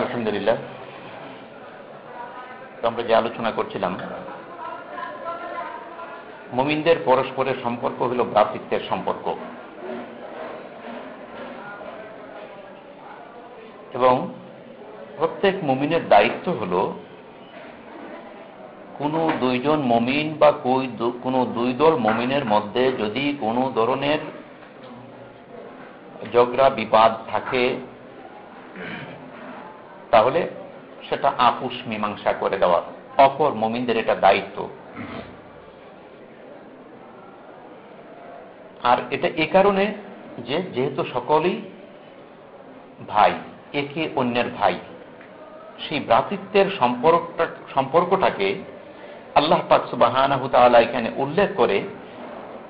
আলহামদুলিল্লাহ। আমরা যে আলোচনা করছিলাম, মুমিনদের পরস্পরের সম্পর্ক হল ভ্রাতৃত্বের সম্পর্ক। এবং প্রত্যেক মুমিনের দায়িত্ব হল কোনো দুইজন মমিন বা কোনো দুই দল মমিনের মধ্যে যদি কোনো ধরনের ঝগড়া, বিবাদ থাকে তাহলে সেটা আপুষ মীমাংসা করে দেওয়া। অপর মমিনদের এটা দায়িত্ব। আর এটা এ কারণে যে যেহেতু সকলেই ভাই, একে অন্যের ভাই, সেই ভ্রাতৃত্বের সম্পর্কটা, সম্পর্কটাকে আল্লাহ পাক এখানে উল্লেখ করে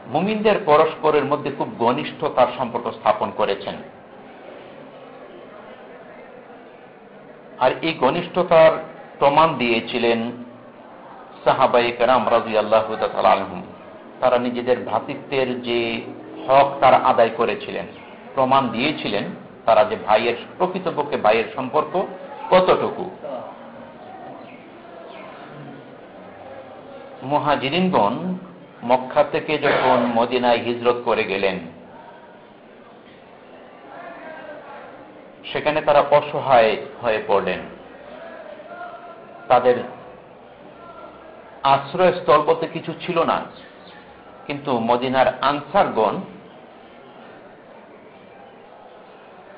মুমিনদের পরস্পরের মধ্যে খুব ঘনিষ্ঠতার সম্পর্ক স্থাপন করেছেন। আর এই ঘনিষ্ঠতার প্রমাণ দিয়েছিলেন সাহাবাই কেরাম রাজু আল্লাহ আলহম তারা নিজেদের ভ্রাতৃত্বের যে হক তারা আদায় করেছিলেন, প্রমাণ দিয়েছিলেন তারা যে ভাইয়ের প্রকৃতপক্ষে ভাইয়ের সম্পর্ক কতটুকু। মহাজিরিনগণ মক্কা থেকে যখন মদিনায় হিজরত করে গেলেন সেখানে তারা অসহায় হয়ে পড়লেন তাদের আশ্রয়স্থল বলতে কিছু ছিল না। কিন্তু মদিনার আনসারগণ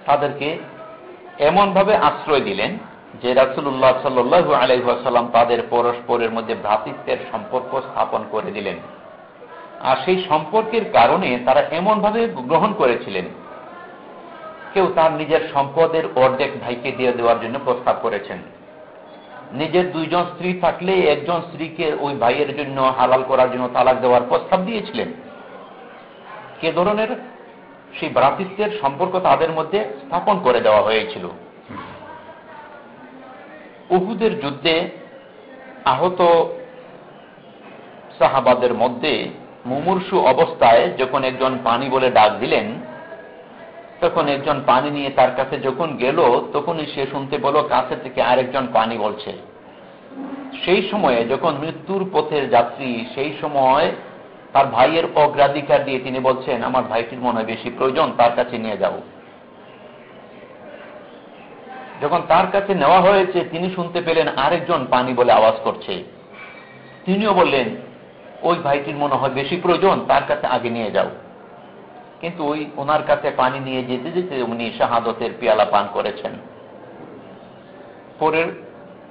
তাদেরকে এমনভাবে আশ্রয় দিলেন যে রাসুল্লাহ সাল্লু আলাইসাল্লাম তাদের পরস্পরের মধ্যে ভ্রাতৃত্বের সম্পর্ক স্থাপন করে দিলেন। আর সেই সম্পর্কের কারণে তারা এমনভাবে গ্রহণ করেছিলেন কেউ তার নিজের সম্পদের অর্ধেক ভাইকে দিয়ে দেওয়ার জন্য প্রস্তাব করেছেন। নিজের দুইজন স্ত্রী থাকলে একজন স্ত্রীকে ওই ভাইয়ের জন্য হালাল করার জন্য তালাক দেওয়ার প্রস্তাব দিয়েছিলেন। কে ধরনের? সেই ভ্রাতৃত্বের সম্পর্ক তাদের মধ্যে স্থাপন করে দেওয়া হয়েছিল। উহুদের যুদ্ধে আহত সাহাবাদের মধ্যে মুমূর্ষু অবস্থায় যখন একজন পানি বলে ডাক দিলেন তখন একজন পানি নিয়ে তার কাছে যখন গেল, তখনই সে শুনতে পেল কাছে থেকে আরেকজন পানি বলছে। সেই সময়ে যখন মৃত্যুর পথের যাত্রী, সেই সময় তার ভাইয়ের অগ্রাধিকার দিয়ে তিনি বলছেন, আমার ভাইটির মনে বেশি প্রয়োজন, তার কাছে নিয়ে যাব। যখন তার কাছে নেওয়া হয়েছে, তিনি শুনতে পেলেন আরেকজন পানি বলে আওয়াজ করছে। তিনিও বললেন, ওই ভাইটির মনে হয় বেশি প্রয়োজন, তার কাছে আগে নিয়ে যাও। কিন্তু ওই ওনার কাছে পানি নিয়ে যেতে যেতে উনি শাহাদতের পেয়ালা পান করেছেন। পরের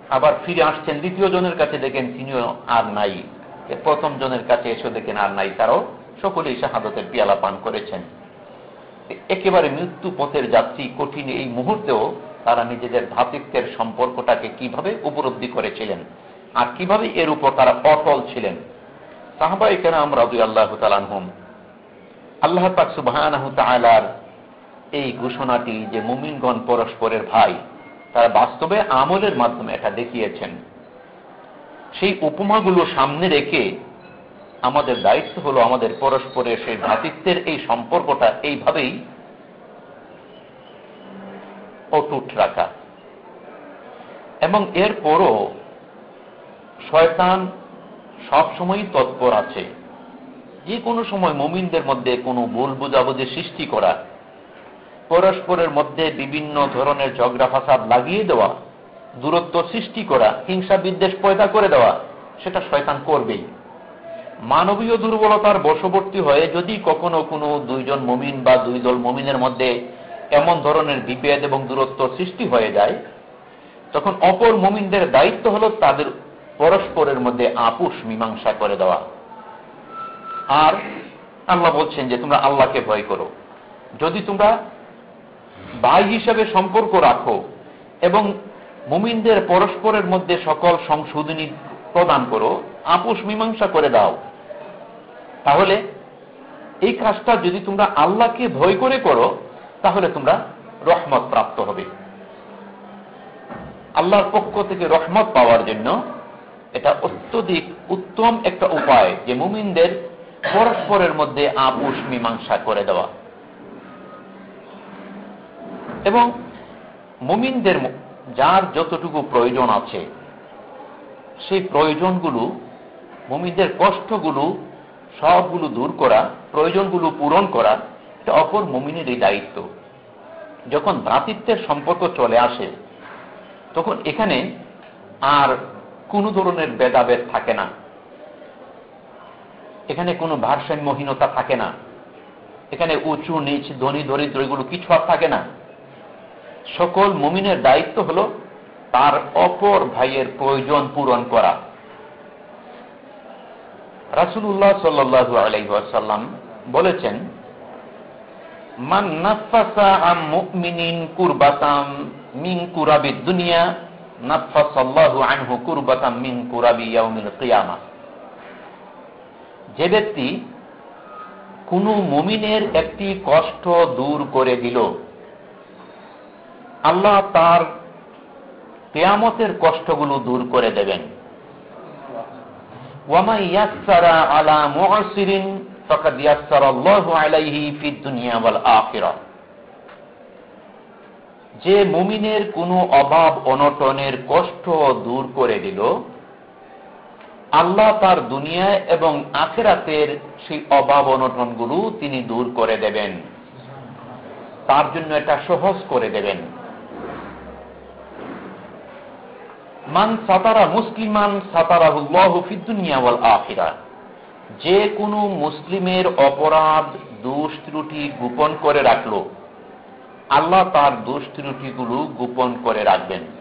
আবার ফিরে আসছেন, দ্বিতীয় জনের কাছে দেখেন তিনিও আর নাই। প্রথম জনের কাছে এসে দেখেন আর নাই, তারাও সকলেই শাহাদতের পেয়ালা পান করেছেন। একেবারে মৃত্যু পথের যাত্রী, কঠিন এই মুহূর্তেও তারা নিজেদের ধাতৃত্বের সম্পর্কটাকে কীভাবে উপলব্ধি করেছিলেন আর কীভাবে এর উপর তারা অটল ছিলেন। সাহাবাই কেন আমরা আল্লাহ তালানহম আল্লাহ পাক সুবাহ এই ঘোষণাটি যে মুমিনগণ পরস্পরের ভাই, তারা বাস্তবে আমলের মাধ্যমে এটা দেখিয়েছেন। সেই উপমাগুলো সামনে রেখে আমাদের দায়িত্ব হলো আমাদের পরস্পরের সেই ভ্রাতৃত্বের এই সম্পর্কটা এইভাবেই অটুট রাখা। এবং এরপরও শয়তান সবসময়ই তৎপর আছে। যে কোনো সময় মমিনদের মধ্যে কোনো ভুল বুঝাবুঝি সৃষ্টি করা, পরস্পরের মধ্যে বিভিন্ন ধরনের ঝগড়া ফাসাদ লাগিয়ে দেওয়া, দূরত্ব সৃষ্টি করা, হিংসা বিদ্বেষ পয়দা করে দেওয়া, সেটা শয়তান করবেই। মানবীয় দুর্বলতার বশবর্তী হয়ে যদি কখনো কোনো দুইজন মমিন বা দুই দল মমিনের মধ্যে এমন ধরনের বিভেদ এবং দূরত্ব সৃষ্টি হয়ে যায়, তখন অপর মমিনদের দায়িত্ব হল তাদের পরস্পরের মধ্যে আপুষ মীমাংসা করে দেওয়া। আর আল্লাহ বলছেন যে তোমরা আল্লাহকে ভয় করো। যদি তোমরা ভাই হিসাবে সম্পর্ক রাখো এবং মুমিনদের পরস্পরের মধ্যে সকল সংশোধনী প্রদান করো, আপুষ মীমাংসা করে দাও, তাহলে এই কাজটা যদি তোমরা আল্লাহকে ভয় করে করো, তাহলে তোমরা রহমত প্রাপ্ত হবে। আল্লাহর পক্ষ থেকে রহমত পাওয়ার জন্য এটা অত্যধিক উত্তম একটা উপায় যে মুমিনদের পরস্পরের মধ্যে আপুষ মীমাংসা করে দেওয়া। এবং মুমিনদের যার যতটুকু প্রয়োজন আছে, সেই প্রয়োজনগুলো, মুমিনদের কষ্টগুলো, সবগুলো দূর করা, প্রয়োজনগুলো পূরণ করা, এটা অপর মুমিনের এই দায়িত্ব। যখন ভ্রাতৃত্বের সম্পর্ক চলে আসে, তখন এখানে আর কোনো ধরনের ভেদাভেদ থাকে না। এখানে কোনো ভারসাম্যহীনতা থাকে না। এখানে উঁচু, নিচ, ধনী, দরিদ্র এগুলো কিছু আর থাকে না। সকল মুমিনের দায়িত্ব হল তার অপর ভাইয়ের প্রয়োজন পূরণ করা। রাসুল্লাহ সাল্লু আলাইসাল্লাম বলেছেন, মান কুরাবি দুনিয়া, নাফাসাল্লাহু আনহু কুরবাতাম মিন কুরাবি ইয়াউমিল কিয়ামা। যে ব্যক্তি কোন মুমিনের একটি কষ্ট দূর করে দিল, আল্লাহ তার কেয়ামতের কষ্টগুলো দূর করে দেবেন। যে মুমিনের কোনো অভাব অনটনের কষ্ট দূর করে দিল আল্লাহ তার দুনিয়ায় এবং আখেরাতের সেই অভাব অনটনগুলো তিনি দূর করে দেবেন। তার জন্য এটা সহজ করে দেবেন। মান সাতারা মুসলিমান সাতারাহুল্লাহিদুনিয়া আখিরা। যে কোনো মুসলিমের অপরাধ, দোষ ত্রুটি গোপন করে রাখল। আল্লাহ তার দোষ ত্রুটিগুলো গোপন করে রাখবেন।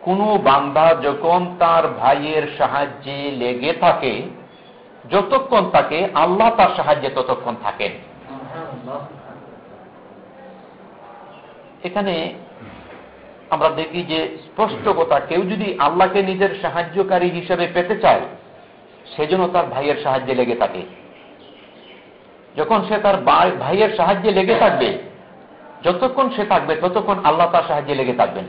কোন বান্দা যখন তার ভাইয়ের সাহায্যে লেগে থাকে, যতক্ষণ থাকে আল্লাহ তার সাহায্যে ততক্ষণ থাকেন। এখানে আমরা দেখি যে স্পষ্ট কথা, কেউ যদি আল্লাহকে নিজের সাহায্যকারী হিসেবে পেতে চায় সেজন্য তার ভাইয়ের সাহায্যে লেগে থাকে। যখন সে তার ভাইয়ের সাহায্যে লেগে থাকবে, যতক্ষণ সে থাকবে, ততক্ষণ আল্লাহ তার সাহায্যে লেগে থাকবেন।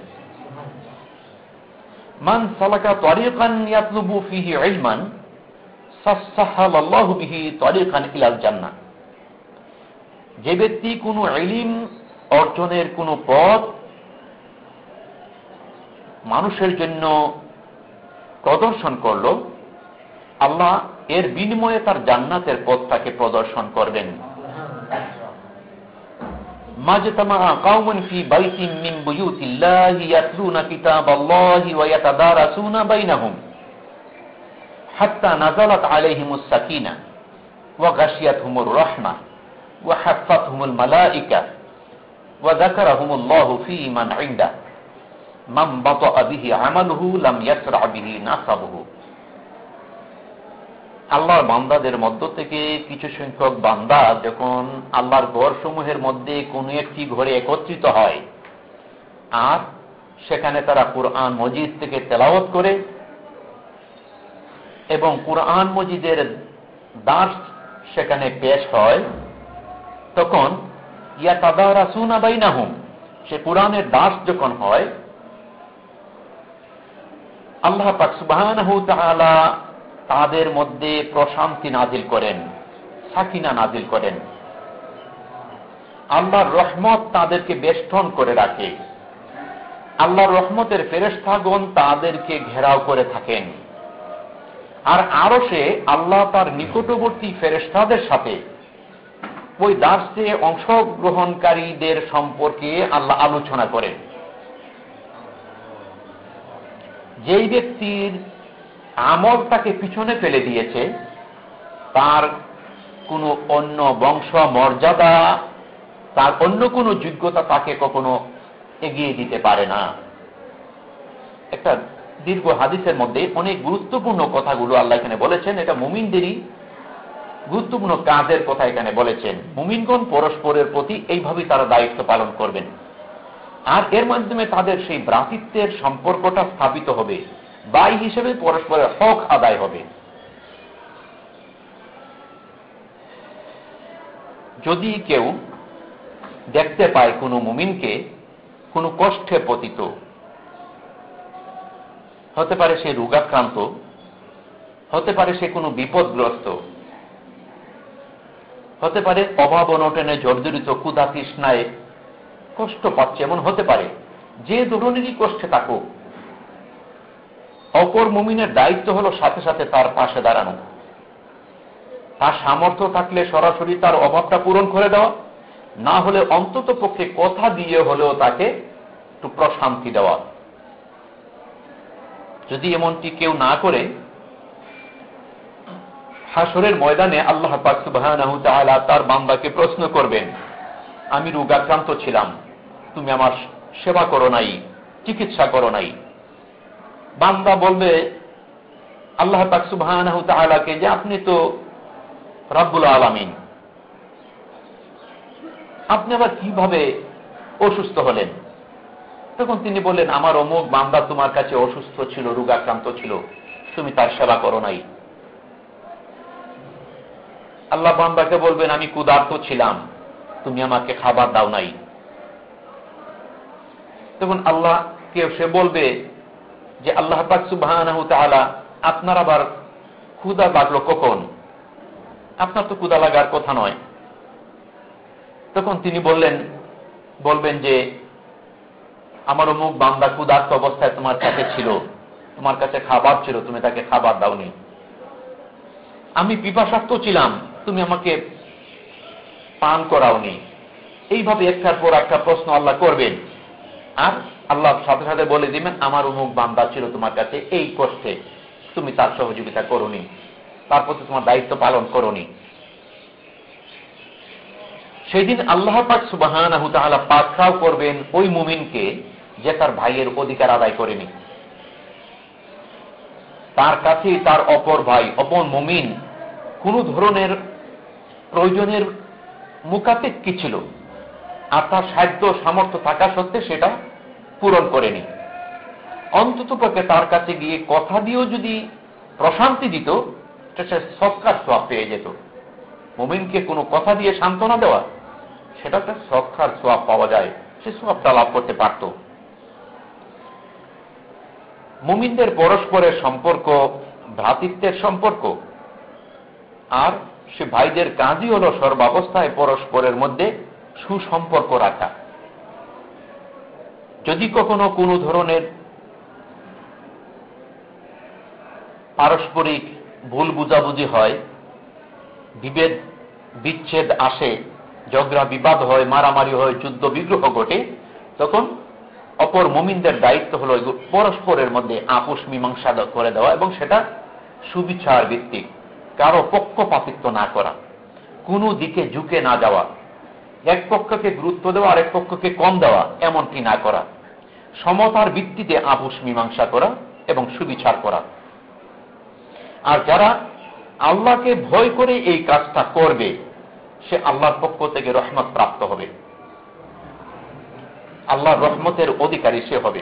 মান সালাকা তরিকান ইয়াতলুবু ফিহি ইলমান সাহসাল্লাহু বিহি তরিকান ইলাল জান্নাহ। যে ব্যক্তি কোনো ইলিম অর্জনের কোনো পথ মানুষের জন্য প্রদর্শন করল আল্লাহ এর বিনিময়ে তার জান্নাতের পথটাকে প্রদর্শন করবেন। মাজতামা আল্লাহর বান্দাদের মধ্য থেকে কিছু সংখ্যক বান্দা যখন আল্লাহর ঘর সমূহের মধ্যে কোন একটি ঘরে একত্রিত হয়, আর সেখানে তারা কোরআন মজিদ থেকে তেলাওত করে এবং কোরআন মজিদের দাস সেখানে পেশ হয়, তখন ইয়া তাদারা সুনা বাই নাহুম সে কোরআনের দাস যখন হয়, আল্লাহ পাক সুবাহ তাদের মধ্যে প্রশান্তি নাজিল করেন, সাকিনা নাজিল করেন। আল্লাহর রহমত তাদেরকে বেষ্টন করে রাখে। আল্লাহর রহমতের ফেরেস্তাগণ তাদেরকে ঘেরাও করে থাকেন। আর আরও সে আল্লাহ তার নিকটবর্তী ফেরেস্তাদের সাথে ওই দাসে অংশগ্রহণকারীদের সম্পর্কে আল্লাহ আলোচনা করেন। যেই ব্যক্তির আমল তাকে পিছনে ফেলে দিয়েছে। তার কোনো অন্য বংশ, মর্যাদা, তার অন্য কোনো যোগ্যতা তাকে কখনো এগিয়ে দিতে পারে না। একটা দীর্ঘ হাদিসের মধ্যে অনেক গুরুত্বপূর্ণ কথাগুলো আল্লাহ এখানে বলেছেন। এটা মুমিনদেরই গুরুত্বপূর্ণ কাজের কথা এখানে বলেছেন। মুমিনগণ পরস্পরের প্রতি এইভাবেই তারা দায়িত্ব পালন করবেন। আর এর মাধ্যমে তাদের সেই ভ্রাতৃত্বের সম্পর্কটা স্থাপিত হবে। বাই হিসেবে পরস্পরের হক আদায় হবে। যদি কেউ দেখতে পায় কোনো মুমিনকে কোনো কষ্টে পতিত, হতে পারে সে রোগাক্রান্ত, হতে পারে সে কোনো বিপদগ্রস্ত, হতে পারে অভাব অনটনে জর্জরিত ক্ষুদা তৃষ্ণায় কষ্ট পাচ্ছে, এমন হতে পারে, যে ধরনেরই কষ্টে থাকুক অপর মুমিনের দায়িত্ব হলো সাথে সাথে তার পাশে দাঁড়ানো। তার সামর্থ্য থাকলে সরাসরি তার অভাবটা পূরণ করে দেওয়া, না হলে অন্তত পক্ষে কথা দিয়ে হলেও তাকে একটু প্রশান্তি দেওয়া। যদি এমনটি কেউ না করে হাসরের ময়দানে আল্লাহ পাকসুবাহ তার বান্দাকে প্রশ্ন করবেন, আমি রোগাক্রান্ত ছিলাম, তুমি আমার সেবা করো নাই, চিকিৎসা করো নাই। বান্দা বলবে, আল্লাহ পাকসুবাহ যে আপনি তো রব্বুল আলমিন। আপনি আবার কীভাবে অসুস্থ হলেন? তখন তিনি বললেন, আমার অমুক বান্দা তোমার কাছে অসুস্থ ছিল, রোগাক্রান্ত ছিল, তুমি তার সেবা করো নাই। আল্লাহ বান্দাকে বলবেন, আমি কুদার্ত ছিলাম, তুমি আমাকে খাবার দাও নাই। তখন আল্লাহ কেউ সে বলবে যে আল্লাহ পাক সুবাহ আপনার আবার ক্ষুদা লাগল কখন? আপনার তো কুদা লাগার কথা নয়। তখন তিনি বললেন, বলবেন যে, আমার অমুক বান্দা কুদার্ত অবস্থায় তোমার কাছে ছিল। তোমার কাছে খাবার ছিল, তুমি তাকে খাবার দাওনি। আমি পিপাসাক্ত ছিলাম, তুমি আমাকে পান করাওনি। এইভাবে একটার পর একটা প্রশ্ন আল্লাহ করবেন। আর আল্লাহ সাথে সাথে বলে দিবেন, আমার অমুক বান্দা ছিল তোমার কাছে এই কষ্টে। তুমি তার সহযোগিতা করনি। তার প্রতি তোমার দায়িত্ব পালন করনি। সেদিন আল্লাহ পাক সুবাহ পাকড়াও করবেন ওই মুমিনকে যে তার ভাইয়ের অধিকার আদায় করেনি। তার কাছে তার অপর ভাই, অপর মুমিন, কোন ধরনের প্রয়োজনের মুকাতে কি ছিল। আর তার সাধ্য সামর্থ্য থাকা সত্ত্বে সেটা পূরণ করেনি। অন্তত পক্ষে তার কাছে গিয়ে কথা দিয়েও যদি প্রশান্তি দিত সে সৎকার সব পেয়ে যেত। মোমিনকে কোনো কথা দিয়ে সান্ত্বনা দেওয়া, সেটা একটা সৎকার সোয়াব পাওয়া যায়। সে সোয়াবটা লাভ করতে পারত। মুমিনদের পরস্পরের সম্পর্ক, ভ্রাতৃত্বের সম্পর্ক, আর সে ভাইদের কাজই হল সর্বাবস্থায় পরস্পরের মধ্যে সুসম্পর্ক রাখা। যদি কখনো কোনো ধরনের পারস্পরিক ভুল বুঝাবুঝি হয়, বিভেদ, বিচ্ছেদ আসে, ঝগড়া, বিবাদ হয়, মারামারি হয়, যুদ্ধ, বিগ্রহ ঘটে, তখন অপর মুমিনদের দায়িত্ব হল পরস্পরের মধ্যে আপোষ, মীমাংসা করে দেওয়া এবং সেটা সুবিচার ভিত্তিক, কারও পক্ষপাতিত্ব না করা, কোনো দিকে ঝুঁকে না যাওয়া। এক পক্ষকে গুরুত্ব দেওয়া, আরেক পক্ষকে কম দেওয়া এমনটি না করা। সমতার ভিত্তিতে আপোষ মীমাংসা করা এবং সুবিচার করা। আর যারা আল্লাহকে ভয় করে এই কাজটা করবে, সে আল্লাহর পক্ষ থেকে রহমত প্রাপ্ত হবে। আল্লাহর রহমতের অধিকারী সে হবে।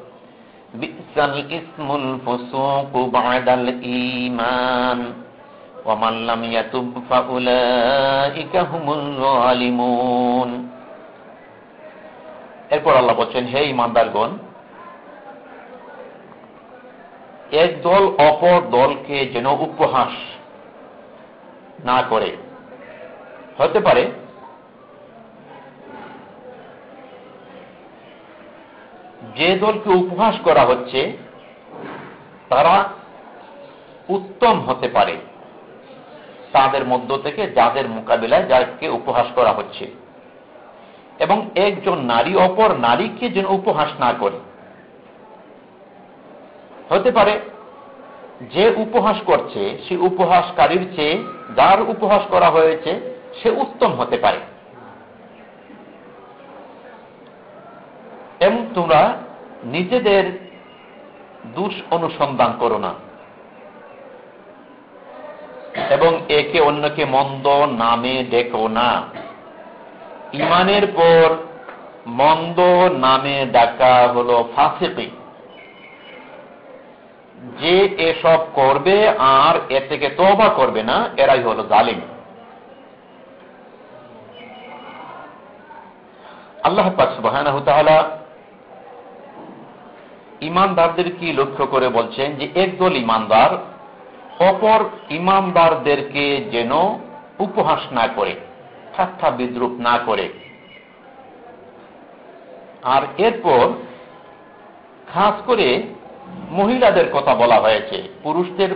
بئس الاسم الفسوق بعد الإيمان ومن لم يتب فأولئك هم الظالمون এরপর আল্লাহ বলছেন হে ইমানদারগণ এক দল অপর দলকে যেন উপহাস না করে হতে পারে যে দলকে উপহাস করা হচ্ছে, তারা উত্তম হতে পারে তাদের মধ্য থেকে, যাদের মোকাবিলায় যাকে উপহাস করা হচ্ছে। এবং একজন নারী, অপর নারীকে যেন উপহাস না করে। হতে পারে, যে উপহাস করছে, সে উপহাসকারীর চেয়ে যার উপহাস করা হয়েছে, সে উত্তম হতে পারে। এবং তোমরা নিজেদের দুষ অনুসন্ধান করো না। এবং একে অন্যকে মন্দ নামে ডেকো না। ইমানের পর মন্দ নামে ডাকা হল ফাঁসিকি। যে এসব করবে আর এ থেকে তবা করবে না, এরাই হল জালিম। আল্লাহ সুবাহ ইমানদারদের কি লক্ষ্য করে বলছেন যে একদল ইমানদার অপর ইমানদারদেরকে যেন উপহাস না করে, ঠাট্টা বিদ্রুপ না করে। আর এরপর খাস করে মহিলাদের কথা বলা হয়েছে, পুরুষদের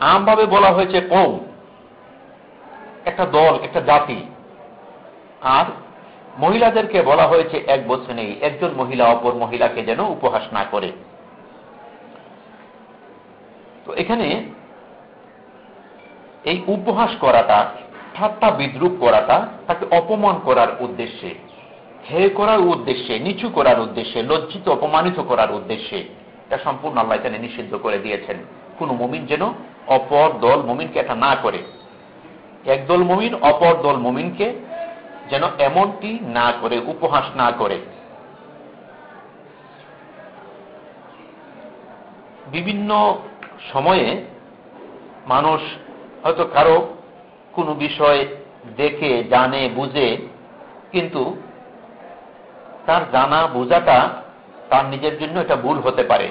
আমভাবে বলা হয়েছে কম, একটা দল, একটা জাতি। আর মহিলাদেরকে বলা হয়েছে, এক বছর নেই, একজন মহিলা অপর মহিলাকে যেন উপহাস না করে। তো এখানে এই উপহাস করাটা, ঠাট্টা বিদ্রুপ করাটা, তাকে অপমান করার উদ্দেশ্যে হে করার উদ্দেশ্যে, নিচু করার উদ্দেশ্যে, লজ্জিত, অপমানিত করার উদ্দেশ্যে, এটা সম্পূর্ণ আল্লাহ এখানে নিষিদ্ধ করে দিয়েছেন। কোন মুমিন যেন অপর দল মুমিনকে এটা না করে। একদল মুমিন অপর দল মুমিনকে যেন এমনটি না করে, উপহাস না করে। বিভিন্ন সময়ে মানুষ হয়তো কারও কোনো বিষয় দেখে, জানে, বুঝে, কিন্তু তার জানা, বোঝাটা তার নিজের জন্য এটা ভুল হতে পারে।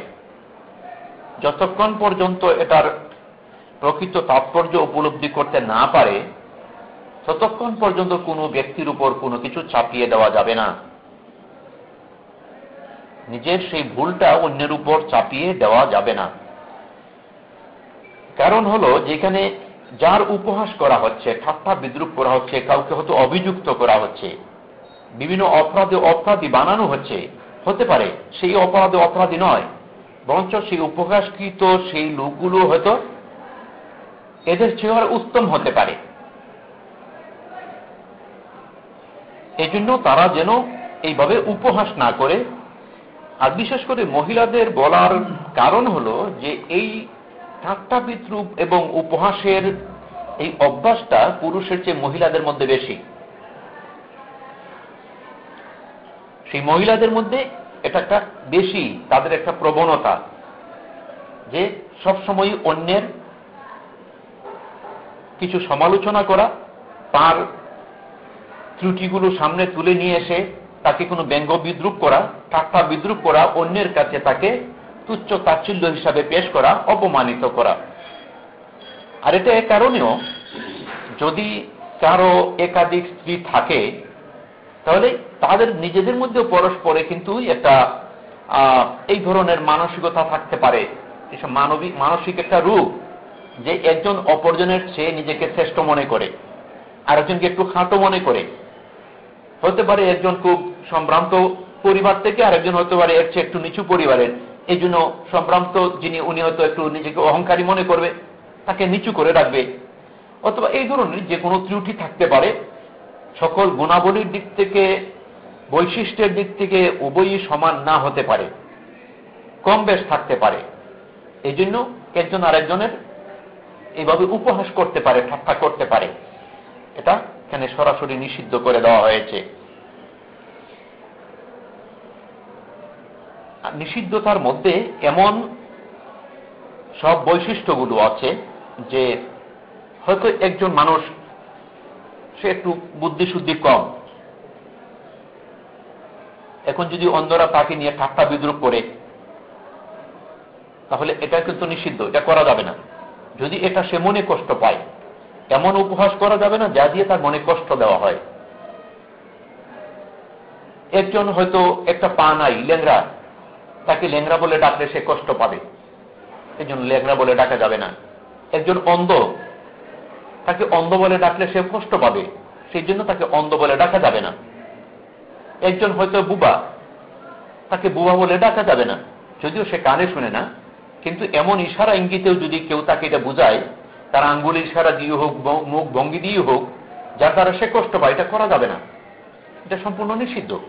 যতক্ষণ পর্যন্ত এটার প্রকৃত তাৎপর্য উপলব্ধি করতে না পারে ততক্ষণ পর্যন্ত কোনো ব্যক্তির উপর কোনো কিছু চাপিয়ে দেওয়া যাবে না। নিজের সেই ভুলটা অন্যের উপর চাপিয়ে দেওয়া যাবে না। কারণ হলো, যেখানে যার উপহাস করা হচ্ছে, ঠাট্টা বিদ্রুপ করা হচ্ছে, কাউকে হয়তো অভিযুক্ত করা হচ্ছে, বিভিন্ন অপরাধে অপরাধী বানানো হচ্ছে, হতে পারে সেই অপরাধে অপরাধী নয়, বরঞ্চ সেই উপহাসকৃত সেই লোকগুলো হয়তো এদের চেয়ে উত্তম হতে পারে। এজন্য তারা যেন এইভাবে উপহাস না করে। আর বিশেষ করে মহিলাদের বলার কারণ হল যে এই ঠাট্টা বিদ্রুপ এবং উপহাসের এই অভ্যাসটা পুরুষের চেয়ে মহিলাদের মধ্যে বেশি। সেই মহিলাদের মধ্যে এটা একটা বেশি, তাদের একটা প্রবণতা যে সবসময় অন্যের কিছু সমালোচনা করা, তার ত্রুটিগুলো সামনে তুলে নিয়ে এসে তাকে কোনো ব্যঙ্গ বিদ্রুপ করা, ঠাট্টা বিদ্রুপ করা, অন্যের কাছে তাকে তুচ্ছ তাচ্ছিল্য হিসাবে পেশ করা, অপমানিত করা। আর এটা এ কারণেও যদি কারও একাধিক স্ত্রী থাকে, তাহলে তাদের নিজেদের মধ্যে পরস্পরে কিন্তু একটা এই ধরনের মানসিকতা থাকতে পারে। মানবিক মানসিক একটা রূপ যে একজন অপরজনের চেয়ে নিজেকে শ্রেষ্ঠ মনে করে, আরেকজনকে একটু খাটো মনে করে। হতে পারে একজন খুব সম্ভ্রান্ত পরিবার থেকে আর একজন হতে পারে এর চেয়ে একটু নিচু পরিবারের। এই জন্য সম্ভ্রান্ত যিনি, উনি হয়তো একটু নিজেকে অহংকারী মনে করবে, তাকে নিচু করে রাখবে। অথবা এই ধরনের যে কোনো ত্রুটি থাকতে পারে। সকল গুণাবলীর দিক থেকে, বৈশিষ্ট্যের দিক থেকে উভয়ই সমান না হতে পারে। কম বেশ থাকতে পারে। এই জন্য একজন আরেকজনের এইভাবে উপহাস করতে পারে, ঠাট্টা করতে পারে। এটা এখানে সরাসরি নিষিদ্ধ করে দেওয়া হয়েছে। নিষিদ্ধতার মধ্যে এমন সব বৈশিষ্ট্যগুলো আছে যে হয়তো একজন মানুষ, সে একটু বুদ্ধিশুদ্ধি কম। এখন যদি অন্ধরা তাকে নিয়ে ঠাট্টা বিদ্রুপ করে, তাহলে এটা কিন্তু নিষিদ্ধ, এটা করা যাবে না। যদি এটা সে মনে কষ্ট পায় এমন উপহাস করা যাবে না, যা দিয়ে তার মনে কষ্ট দেওয়া হয়। একজন হয়তো একটা পা নাই লেংরা তাকে লেংরা বলে ডাকলে সে কষ্ট পাবে। এই জন্য লেংরা বলে ডাকা যাবে না। একজন অন্ধ, তাকে অন্ধ বলে ডাকলে সে কষ্ট পাবে। সেই জন্য তাকে অন্ধ বলে ডাকা যাবে না। একজন হয়তো বুবা, তাকে বুবা বলে ডাকা যাবে না। যদিও সে কানে শুনে না, কিন্তু এমন ইশারা ইঙ্গিতেও যদি কেউ তাকে এটা বুঝায় তার আঙ্গুল ইশারা দিয়ে হোক মুখ ভঙ্গি দিয়ে হোক, যার দ্বারা সে কষ্ট পায়, এটা করা যাবে না। এটা সম্পূর্ণ নিষিদ্ধ।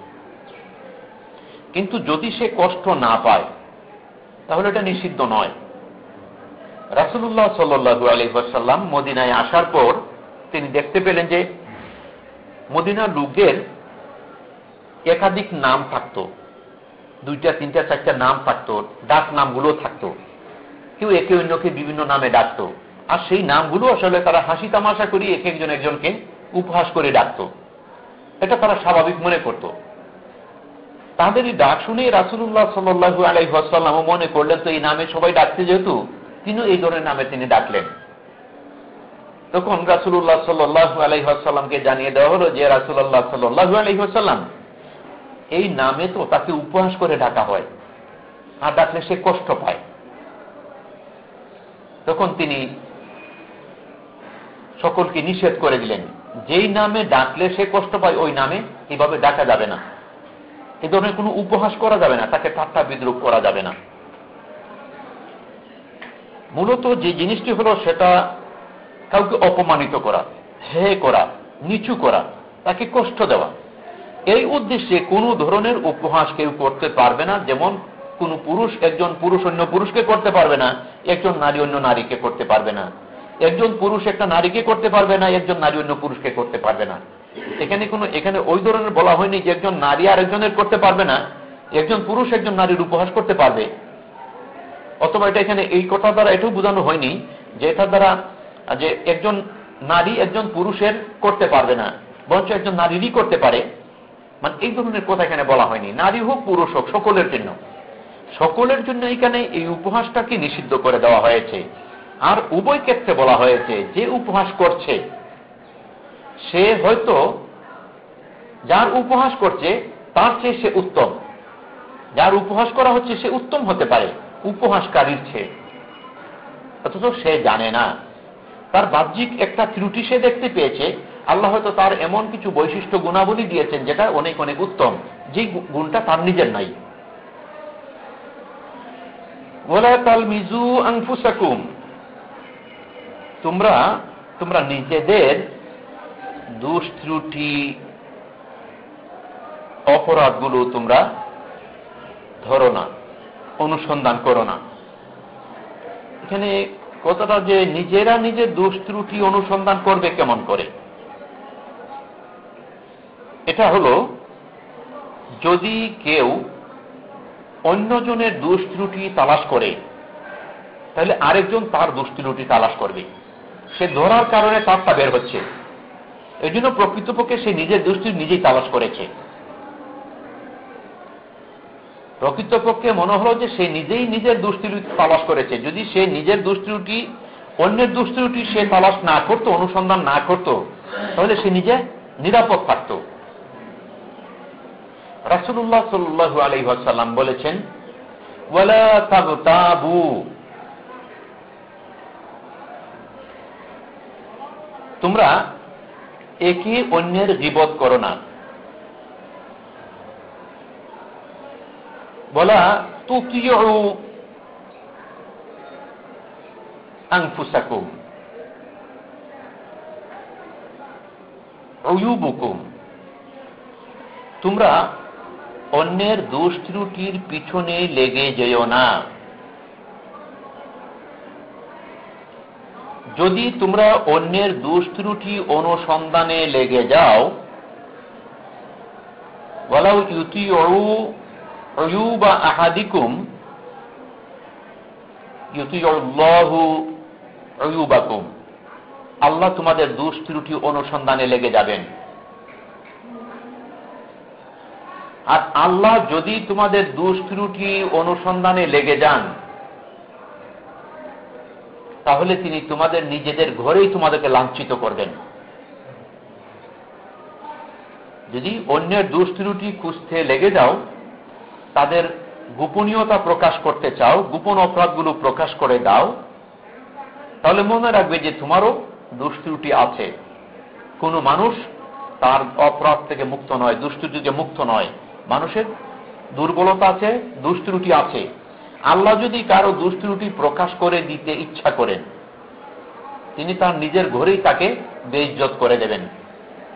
কিন্তু যদি সে কষ্ট না পায়, তাহলে এটা নিষিদ্ধ নয়। রাসুল্লাহ সাল্লু আলহাসাল্লাম মদিনায় আসার পর তিনি দেখতে পেলেন যে মদিনার লোকের একাধিক নাম থাকত। দুইটা, তিনটা, চারটা নাম থাকত, ডাক নামগুলো থাকত। কেউ একে অন্যকে বিভিন্ন নামে ডাকত। আর সেই নামগুলো আসলে তারা হাসি তামাশা করি এক একজন একজনকে উপহাস করে ডাকত। এটা তারা স্বাভাবিক মনে করত। তাদের এই ডাক শুনে রাসুল্লাহ সাল্লু আলাইসাল্লাম মনে করলেন, তো এই নামে সবাই ডাকছে যেহেতু তিনিও এই ধরনের নামে তিনি ডাকলেন। তখন রাসুল্লাহ সাল্লু আলাইসাল্লামকে জানিয়ে দেওয়া হলো যে রাসুল্লাহ সাল্লু আলাইসাল্লাম এই নামে তো তাকে উপহাস করে ডাকা হয়, আর ডাকলে সে কষ্ট পায়। তখন তিনি সকলকে নিষেধ করে দিলেন। যেই নামে ডাকলে সে কষ্ট পায়, ওই নামে এইভাবে ডাকা যাবে না। এ ধরনের কোনো উপহাস করা যাবে না, তাকে ঠাট্টা বিদ্রুপ করা যাবে না। মূলত যে জিনিসটি হলো সেটা কাউকে অপমানিত করা, হে করা, নিচু করা, তাকে কষ্ট দেওয়া। এই উদ্দেশ্যে কোনো ধরনের উপহাস কেউ করতে পারবে না, যেমন কোন পুরুষ, একজন পুরুষ অন্য পুরুষকে করতে পারবে না, একজন নারী অন্য নারীকে করতে পারবে না। একজন পুরুষ একটা নারীকে করতে পারবে না, একজন নারী অন্য পুরুষকে করতে পারবে না। এখানে কোনো, এখানে ওই ধরনের বলা হয়নি যে একজন নারী আর একজনের করতে পারবে না, একজন পুরুষ একজন নারীর উপহাস করতে পারবে। অথবা এটা এখানে এই কথা দ্বারা এটাও বোঝানো হয়নি যে এটা দ্বারা, যে একজন নারী একজন পুরুষের করতে পারবে না, বরঞ্চ একজন নারীরই করতে পারে। মানে এই ধরনের কথা এখানে বলা হয়নি। নারী হোক, পুরুষ হোক, সকলের জন্য। সকলের জন্য এখানে এই উপহাসটাকে নিষিদ্ধ করে দেওয়া হয়েছে। আর উভয় ক্ষেত্রে বলা হয়েছে, যে উপহাস করছে, সে হয়তো যার উপহাস করছে, তার চেয়ে সে উত্তম। যার উপহাস করা হচ্ছে, সে উত্তম হতে পারে, উপহাসকারীর চেয়ে। অথচ সে জানে না। তার বাহ্যিক একটা ত্রুটি সে দেখতে পেয়েছে, আল্লাহ হয়তো তার এমন কিছু বৈশিষ্ট্য গুণাবলী দিয়েছেন, যেটা অনেক অনেক উত্তম। যে গুণটা তার নিজের নাই। তোমরা তোমরা নিজেদের দোষ ত্রুটি অপরাধগুলো তোমরা ধরো না, অনুসন্ধান করো না। এখানে কথাটা যে নিজেরা নিজের দোষ ত্রুটি অনুসন্ধান করবে কেমন করে? এটা হলো, যদি কেউ অন্যজনের দোষ ত্রুটি তালাশ করে, তাহলে আরেকজন তার দোষ ত্রুটি তালাশ করবে। সে ধরার কারণে তারটা বের হচ্ছে। এই জন্য প্রকৃতপক্ষে সে নিজের দোষটি নিজেই তালাশ করেছে। প্রকৃতপক্ষে মনে হলো যে সে নিজেই নিজের দুষ্ত্রুটি তালাশ করেছে। যদি সে নিজের দুষ্ত্রুটি অন্যের দুষ্ত্রুটি সে তালাশ না করত, অনুসন্ধান না করত, তাহলে সে নিজে নিরাপদ থাকত। রাসুল্লাহ সাল্লু আলহাসাল্লাম বলেছেন তোমরা একে অন্যের গিবত করো না। বলা তুকিউ আংফুসাকুম অয়ুবুকুম তোমরা অন্যের দোষ ত্রুটির পিছনে লেগে যেও না। যদি তোমরা অন্যের দোষ ত্রুটি অনুসন্ধানে লেগে যাও বলাও ইউতি অয়ুবা আহাদিকুম অয়ুবাকুম আল্লাহ তোমাদের দোষ ত্রুটি অনুসন্ধানে লেগে যাবেন। আর আল্লাহ যদি তোমাদের দোষ ত্রুটি অনুসন্ধানে লেগে যান তাহলে তিনি তোমাদের নিজেদের ঘরেই তোমাদেরকে লাঞ্ছিত করবেন। যদি অন্যের দোষ ত্রুটি খুঁজতে লেগে যাও, তাদের গোপনীয়তা প্রকাশ করতে চাও, গোপন অপরাধগুলো প্রকাশ করে দাও, তাহলে মনে রাখবে যে তোমারও দুষ্ত্রুটি আছে। কোনো মানুষ তার অপরাধ থেকে মুক্ত নয় দুষ্ত্রুটি থেকে মুক্ত নয়। মানুষের দুর্বলতা আছে, দুষ্ত্রুটি আছে। আল্লাহ যদি কারও দুষ্ত্রুটি প্রকাশ করে দিতে ইচ্ছা করেন, তিনি তার নিজের ঘরেই তাকে বেইজ্জত করে দেবেন,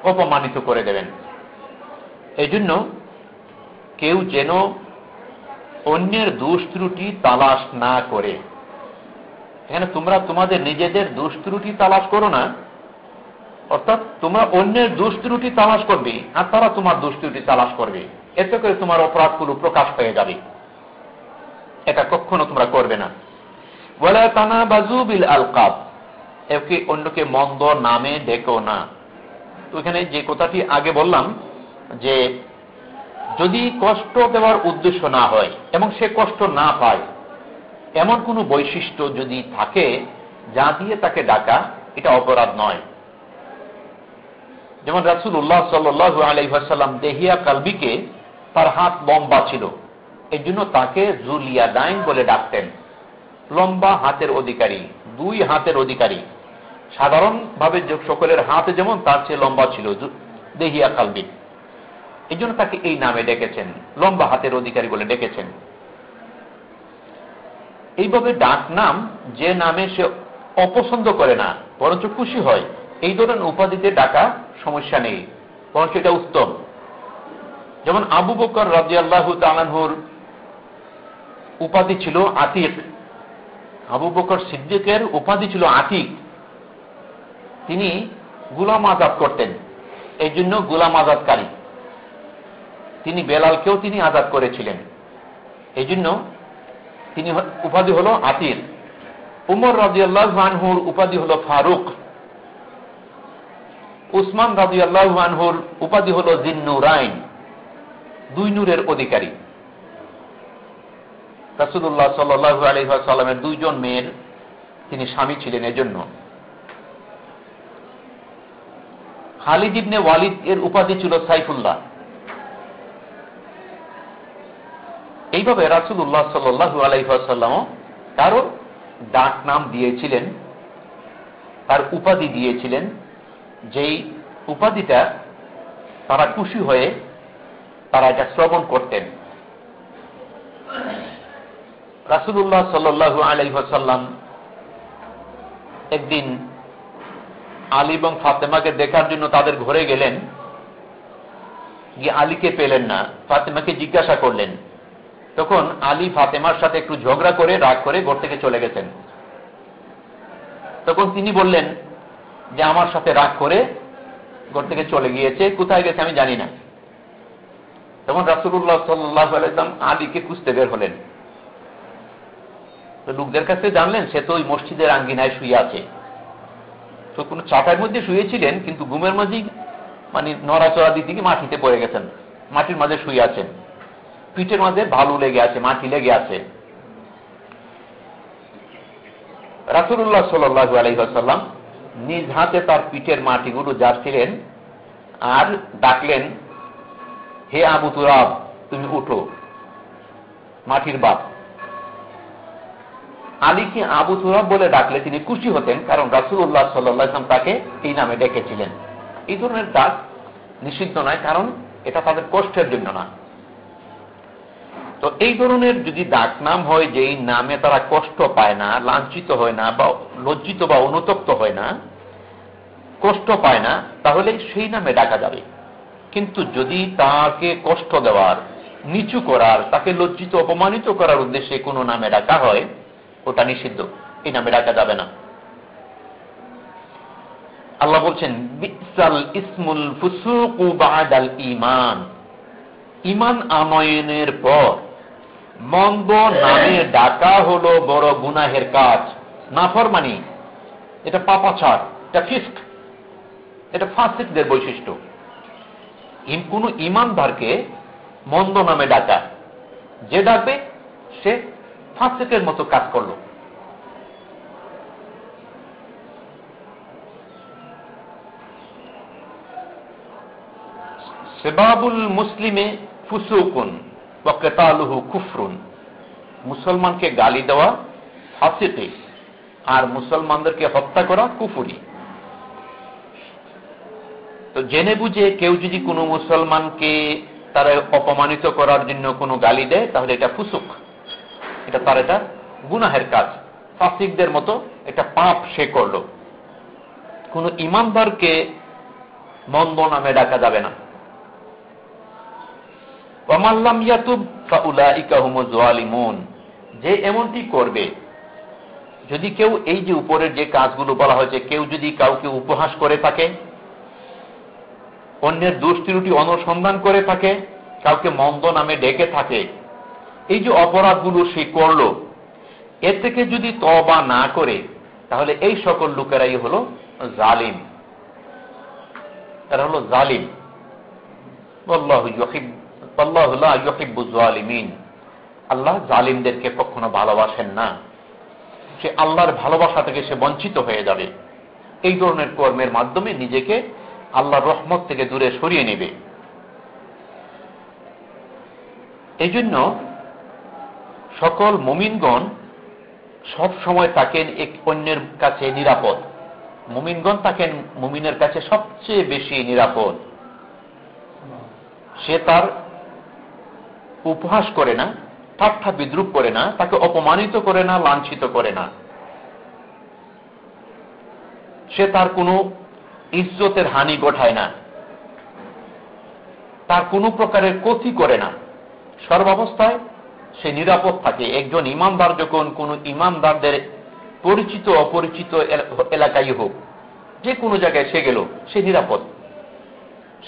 অপমানিত করে দেবেন। এই জন্য কেউ যেন অন্যের দোষ ত্রুটি তালাশ না করে। এখানে তোমরা তোমাদের নিজেদের দোষ ত্রুটি তালাশ করো না, অর্থাৎ তোমরা অন্যের দোষ ত্রুটি তালাশ করবে আর তারা তোমার দোষ ত্রুটি তালাশ করবে। এতে করে তোমার অপরাধগুলো প্রকাশ হয়ে যাবে। এটা কখনো তোমরা করবে না। বলে তানা বাজুবিল আলকাব। একে অন্যকে মন্দ নামে ডেকো না। তো এখানে যে কথাটি আগে বললাম, যে যদি কষ্ট দেওয়ার উদ্দেশ্য না হয় এবং সে কষ্ট না পায়, এমন কোনো বৈশিষ্ট্য যদি থাকে যা দিয়ে তাকে ডাকা, এটা অপরাধ নয়। যেমন রাসুল উল্লাহ সাল্লু আলাইসাল্লাম দেহিয়া কালবিকে তার হাত লম্বা ছিল এই জন্য তাকে জুলিয়া ডাইন বলে ডাকতেন। লম্বা হাতের অধিকারী, দুই হাতের অধিকারী। সাধারণভাবে সকলের হাতে যেমন তার চেয়ে লম্বা ছিল দেহিয়া কালবি এই জন্য তাকে এই নামে ডেকেছেন, লম্বা হাতের অধিকারী বলে ডেকেছেন। এইভাবে ডাক নাম, যে নামে সে অপছন্দ করে না, বরঞ্চ খুশি হয়, এই ধরনের উপাধিতে ডাকা সমস্যা নেই, বরঞ্চ এটা উত্তম। যেমন আবু বকর রাজিয়াল্লাহ তালানহুর উপাধি ছিল আতিক। আবু বকর সিদ্দিকের উপাধি ছিল আতিক। তিনি গুলাম আজাদ করতেন। এই জন্য গুলাম আজাদকারী। তিনি বেলালকেও তিনি আজাদ করেছিলেন। এই জন্য তিনি উপাধি হল আতির উমর রাজিয়াল্লাহুর উপাধি হল ফারুক। উসমান রাজিয়াল্লাহুর উপাধি হল জিন্নুরাইন। দুই নূরের অধিকারী। রাসুদুল্লাহ সাল্লু আলহামের দুইজন মেয়ের তিনি স্বামী ছিলেন এজন্য। খালিদ ইবনে ওয়ালিদ এর উপাধি ছিল সাইফুল্লাহ। এইভাবে রাসুল্লাহ সাল্লু আলাইসাল্লাম কারও ডাক নাম দিয়েছিলেন, তার উপাধি দিয়েছিলেন, যেই উপাধিটা তারা খুশি হয়ে তারা এটা শ্রবণ করতেন। রাসুল্লাহ সাল্লু আলাইসাল্লাম একদিন আলী এবং ফাতেমাকে দেখার জন্য তাদের ঘরে গেলেন। গিয়ে আলীকে পেলেন না, ফাতেমাকে জিজ্ঞাসা করলেন। তখন আলী ফাতেমার সাথে একটু ঝগড়া করে, রাগ করে ঘর থেকে চলে গেছেন। তখন তিনি বললেন যে, আমার সাথে রাগ করে ঘর থেকে চলে গিয়েছে, কোথায় গেছে আমি জানি না। তখন রাসুল্লাহ সাল্লাম আলীকে খুঁজতে বের হলেন। তো লোকদের কাছে জানলেন, সে তো ওই মসজিদের আঙ্গিনায় শুয়ে আছে। তো কোন চাটার মধ্যে শুয়েছিলেন, কিন্তু ঘুমের মাঝেই মানে নড়াচড়া দিক দিকে মাটিতে পড়ে গেছেন। মাটির মাঝে শুয়ে আছেন। পিঠের মাঝে ভালু লেগে আছে, মাটি লেগে আছে। রাসুল্লাহ সাল্লু আলহাসাল্লাম নিজ হাতে তার পিঠের মাটিগুলো যাচ্ছিলেন আর ডাকলেন, হে আবু তুরাব, তুমি উঠো। মাটির বাপ। আলীকে আবু তুরাব বলে ডাকলে তিনি খুশি হতেন, কারণ রাসুল্লাহ সাল্লাম তাকে এই নামে ডেকেছিলেন। এই ধরনের ডাক নিষিদ্ধ নয়, কারণ এটা তাদের কষ্টের জন্য না। তো এই ধরনের যদি ডাক নাম হয় যে এই নামে তারা কষ্ট পায় না, লাঞ্ছিত হয় না, বা লজ্জিত বা অনুতপ্ত হয় না, কষ্ট পায় না, তাহলে সেই নামে ডাকা যাবে। কিন্তু যদি তাকে কষ্ট দেওয়ার, নিচু করার, তাকে লজ্জিত, অপমানিত করার উদ্দেশ্যে কোনো নামে ডাকা হয় ওটা নিষিদ্ধ। এই নামে ডাকা যাবে না। আল্লাহ বলছেন ইসমুল ইমান ইমান আনয়নের পর মন্দ নামে ডাকা হলো বড় গুনাহের কাজ। নাফরমানি, এটা পাপাচার, এটা ফিস্ক, এটা ফাঁসিকদের বৈশিষ্ট্য। কোন ইমানদারকে মন্দ নামে ডাকা। যে ডাকবে, সে ফাঁসিকের মতো কাজ করল। সেবাবুল মুসলিমে ফুসুকুন ওয়াকেতালুহু কুফরুন। মুসলমানকে গালি দেওয়া ফাঁসিতে আর মুসলমানদেরকে হত্যা করা কুফুরি। তো জেনে বুঝে কেউ যদি কোনো মুসলমানকে তারা অপমানিত করার জন্য কোনো গালি দেয়, তাহলে এটা ফুসুক। এটা তার এটা গুনাহের কাজ। ফাসিকদের মতো একটা পাপ সে করল। কোন ইমানদারকে মন্দ নামে ডাকা যাবে না। ওমাল্লাম ইয়াতুব যে এমনটি করবে, যদি কেউ এই যে উপরের যে কাজগুলো বলা হয়েছে, কেউ যদি কাউকে উপহাস করে থাকে, অন্যের দোষ ত্রুটি অনুসন্ধান করে থাকে, কাউকে মন্দ নামে ডেকে থাকে এই যে অপরাধগুলো সে করল, এর থেকে যদি তবা না করে, তাহলে এই সকল লোকেরাই হল জালিম। তারা হল জালিম। আল্লাহ জালিমদেরকে কখনো ভালোবাসেন না। সে আল্লাহর ভালোবাসা থেকে সে বঞ্চিত হয়ে যাবে। এই ধরনের কর্মের মাধ্যমে নিজেকে আল্লাহর রহমত থেকে দূরে সরিয়ে নেবে। এই জন্য সকল মুমিনগণ সব সময় থাকেন এক অন্যের কাছে নিরাপদ। মুমিনগণ থাকেন মুমিনের কাছে সবচেয়ে বেশি নিরাপদ। সে তার উপহাস করে না, ঠাট্টা বিদ্রুপ করে না, তাকে অপমানিত করে না, লাঞ্ছিত করে না। সে তার কোনো ইজ্জতের হানি ঘটায় না। তার কোনো প্রকারের ক্ষতি করে না। সর্বাবস্থায় সে নিরাপদ থাকে। একজন ইমানদার যখন কোন ইমানদারদের পরিচিত, অপরিচিত এলাকায় হোক, যে কোনো জায়গায় সে গেল, সে নিরাপদ।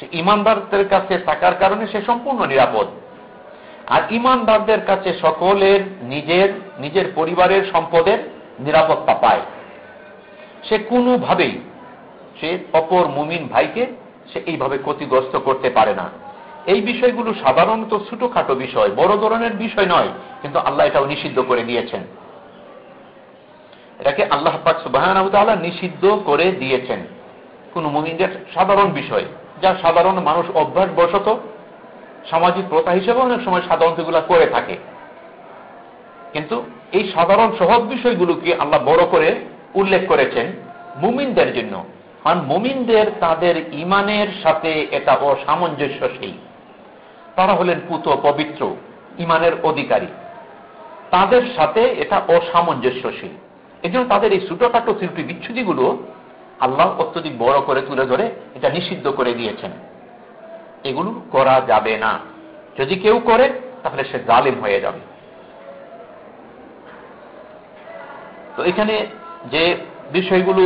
সে ইমানদারদের কাছে থাকার কারণে সে সম্পূর্ণ নিরাপদ। আর ইমানদারদের কাছে সকলের নিজের নিজের পরিবারের সম্পদের নিরাপত্তা পায়। সে কোনোভাবেই সে অপর মুমিন ভাইকে সে এইভাবে ক্ষতিগ্রস্ত করতে পারে না। এই বিষয়গুলো সাধারণত ছোটখাটো বিষয়, বড় ধরনের বিষয় নয়, কিন্তু আল্লাহ এটাও নিষিদ্ধ করে দিয়েছেন। এটাকে আল্লাহ পাক সুবাহ নিষিদ্ধ করে দিয়েছেন। কোন মুমিনদের সাধারণ বিষয়, যা সাধারণ মানুষ অভ্যাস বশত সামাজিক প্রথা হিসেবে অনেক সময় সাধারণত এগুলা করে থাকে। কিন্তু এই সাধারণ সহজ বিষয়গুলোকে আল্লাহ বড় করে উল্লেখ করেছেন মুমিনদের জন্য। কারণ মুমিনদের তাদের ইমানের সাথে এটা অসামঞ্জস্যশীল তারা হলেন পুত পবিত্র, ইমানের অধিকারী। তাদের সাথে এটা অসামঞ্জস্যশীল। এই জন্য তাদের এই ছোটখাটো ত্রুটি বিচ্ছুতিগুলো আল্লাহ অত্যধিক বড় করে তুলে ধরে, এটা নিষিদ্ধ করে দিয়েছেন। এগুলো করা যাবে না। যদি কেউ করে, তাহলে সে জালিম হয়ে যাবে। তো এখানে যে বিষয়গুলো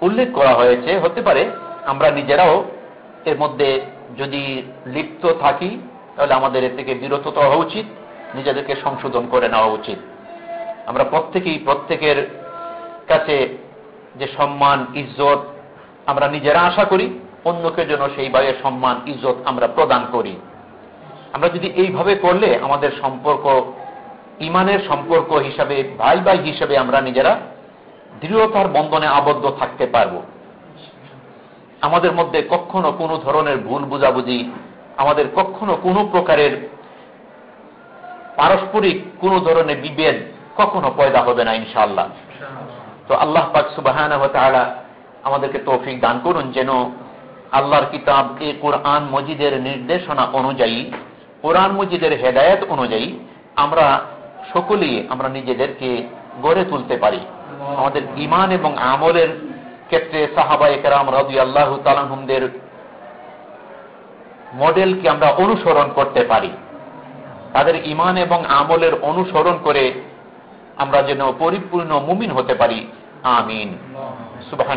উল্লেখ করা হয়েছে, হতে পারে আমরা নিজেরাও এর মধ্যে যদি লিপ্ত থাকি তাহলে আমাদের এর থেকে বিরত তো হওয়া উচিত, নিজেদেরকে সংশোধন করে নেওয়া উচিত। আমরা প্রত্যেকেই প্রত্যেকের কাছে যে সম্মান, ইজ্জত আমরা নিজেরা আশা করি, অন্যকে যেন সেইভাবে সম্মান, ইজ্জত আমরা প্রদান করি। আমরা যদি এইভাবে করলে আমাদের সম্পর্ক, ইমানের সম্পর্ক হিসাবে, ভাই ভাই হিসাবে আমরা নিজেরা দৃঢ়তার বন্ধনে আবদ্ধ থাকতে পারব। আমাদের মধ্যে কখনো কোনো ধরনের ভুল বুঝাবুঝি আমাদের কখনো কোনো প্রকারের পারস্পরিক কোনো ধরনের বিভেদ কখনো পয়দা হবে না ইনশাল্লাহ তো আল্লাহ পাক সুবাহ আমাদেরকে তৌফিক দান করুন যেন আল্লাহর কিতাব এ কোরআন মজিদের নির্দেশনা অনুযায়ী, কোরআন মজিদের হেদায়ত অনুযায়ী আমরা সকলেই আমরা নিজেদেরকে গড়ে তুলতে পারি। আমাদের ইমান এবং আমলের ক্ষেত্রে সাহাবা একরাম রাজু আল্লাহ তালাহুমদের মডেলকে আমরা অনুসরণ করতে পারি। তাদের ইমান এবং আমলের অনুসরণ করে আমরা যেন পরিপূর্ণ মুমিন হতে পারি। আমিন। সুবাহ